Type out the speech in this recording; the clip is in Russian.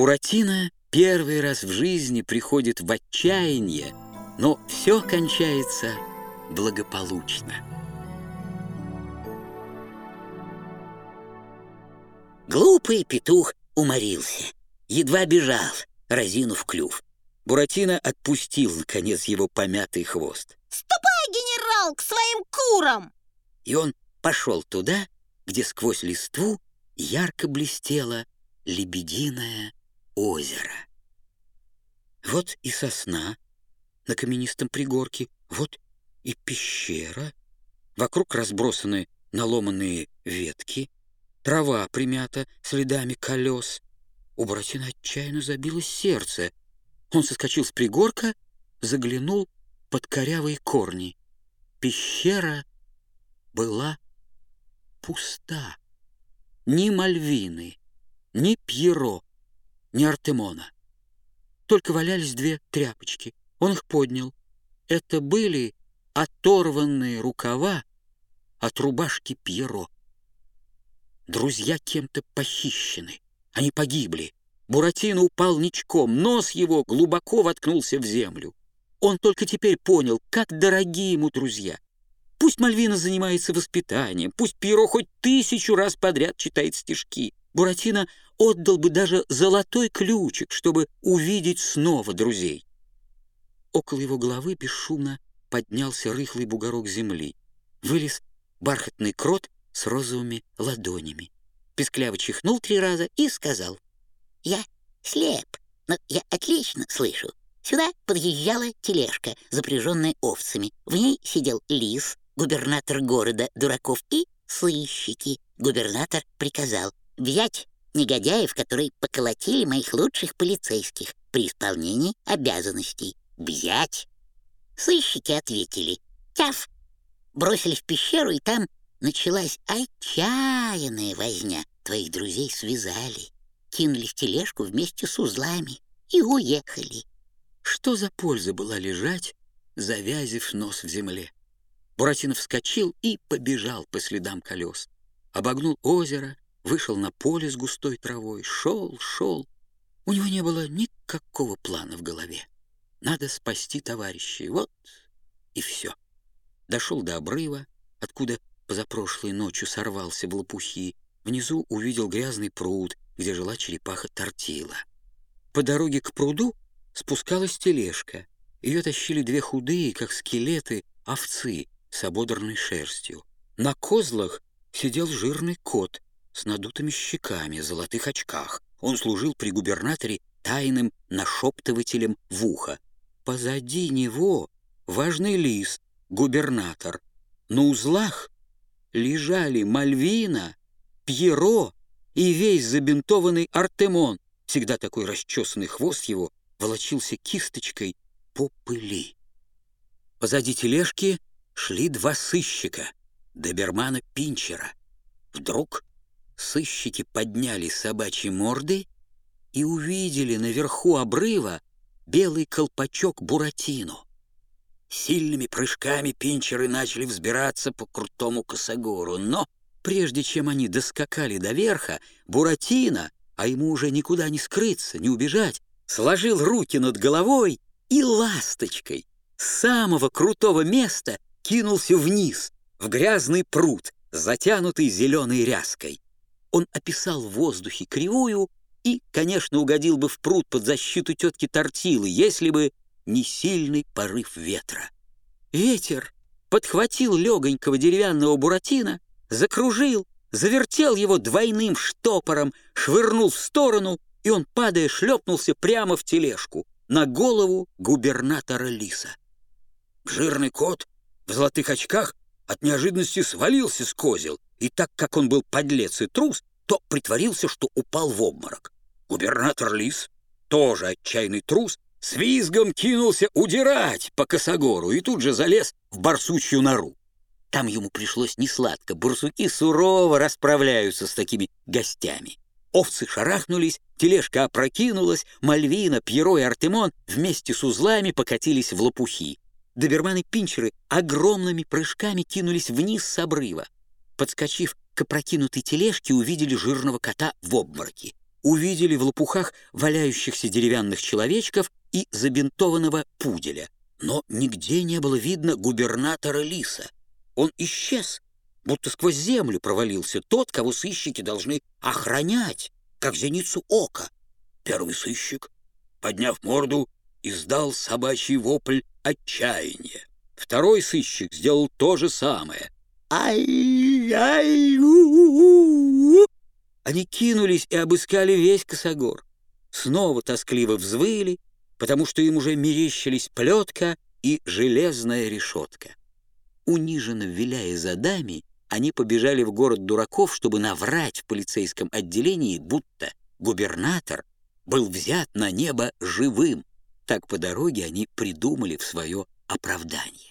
Буратино первый раз в жизни приходит в отчаяние, но все кончается благополучно. Глупый петух уморился, едва бежал, разинув клюв. Буратино отпустил, наконец, его помятый хвост. «Ступай, генерал, к своим курам!» И он пошел туда, где сквозь листву ярко блестело лебединое озеро. Вот и сосна на каменистом пригорке, вот и пещера. Вокруг разбросаны наломанные ветки, трава примята следами колес. У Буратино отчаянно забилось сердце. Он соскочил с пригорка, заглянул под корявые корни. Пещера была пуста. Ни Мальвины, ни Пьеро, ни Артемона. Только валялись две тряпочки. Он их поднял. Это были оторванные рукава от рубашки Пьеро. Друзья кем-то похищены. Они погибли. Буратино упал ничком, нос его глубоко воткнулся в землю. Он только теперь понял, как дороги ему друзья. Пусть Мальвина занимается воспитанием, пусть Пьеро хоть тысячу раз подряд читает стишки. Буратино отдал бы даже золотой ключик, чтобы увидеть снова друзей. Около его головы бесшумно поднялся рыхлый бугорок земли. Вылез бархатный крот с розовыми ладонями. Пескляво чихнул три раза и сказал. «Я слеп, но я отлично слышу. Сюда подъезжала тележка, запряженная овцами. В ней сидел лис, губернатор города дураков и сыщики. Губернатор приказал взять негодяев, которые поколотили моих лучших полицейских при исполнении обязанностей. Взять. Сыщики ответили «Тяф!» Бросились в пещеру, и там началась отчаянная возня. Твоих друзей связали, кинули в тележку вместе с узлами и уехали. Что за польза была лежать, завязив нос в земле? Буратино вскочил и побежал по следам колес. Обогнул озеро, вышел на поле с густой травой, шел, шел. У него не было никакого плана в голове. Надо спасти товарищей, вот и все. Дошел до обрыва, откуда позапрошлой ночью сорвался в лопухи. Внизу увидел грязный пруд, где жила черепаха Тортила. По дороге к пруду спускалась тележка. Ее тащили две худые, как скелеты, овцы с ободранной шерстью. На козлах сидел жирный кот с надутыми щеками, золотых очках. Он служил при губернаторе тайным нашептывателем в ухо. Позади него важный лис, губернатор. На узлах лежали Мальвина, Пьеро и весь забинтованный Артемон. Всегда такой расчесанный хвост его волочился кисточкой по пыли. Позади тележки шли два сыщика, добермана Пинчера. Вдруг сыщики подняли собачьи морды и увидели наверху обрыва белый колпачок Буратино. Сильными прыжками пинчеры начали взбираться по крутому косогору, но прежде чем они доскакали до верха, Буратино, а ему уже никуда не скрыться, не убежать, сложил руки над головой и ласточкой с самого крутого места кинулся вниз, в грязный пруд, затянутый зеленой ряской. Он описал в воздухе кривую и, конечно, угодил бы в пруд под защиту тетки Тортилы, если бы не сильный порыв ветра. Ветер подхватил легонького деревянного буратино, закружил, завертел его двойным штопором, швырнул в сторону, и он, падая, шлепнулся прямо в тележку на голову губернатора Лиса. Жирный кот в золотых очках от неожиданности свалился с козел, и так как он был подлец и трус, то притворился, что упал в обморок. Губернатор Лис, тоже отчаянный трус, с визгом кинулся удирать по косогору и тут же залез в барсучью нору. Там ему пришлось несладко, барсуки сурово расправляются с такими гостями. Овцы шарахнулись, тележка опрокинулась, Мальвина, Пьеро и Артемон вместе с узлами покатились в лопухи. Доберманы-пинчеры огромными прыжками кинулись вниз с обрыва. Подскочив к опрокинутой тележке, увидели жирного кота в обмороке. увидели в лопухах валяющихся деревянных человечков и забинтованного пуделя. Но нигде не было видно губернатора Лиса. Он исчез, будто сквозь землю провалился тот, кого сыщики должны охранять, как зеницу ока. Первый сыщик, подняв морду, издал собачий вопль отчаяния. Второй сыщик сделал то же самое. «Ай-яй-у-у-у!» Они кинулись и обыскали весь косогор. Снова тоскливо взвыли, потому что им уже мерещились плетка и железная решетка. Униженно виляя задами, они побежали в город дураков, чтобы наврать в полицейском отделении, будто губернатор был взят на небо живым. Так по дороге они придумали в свое оправдание.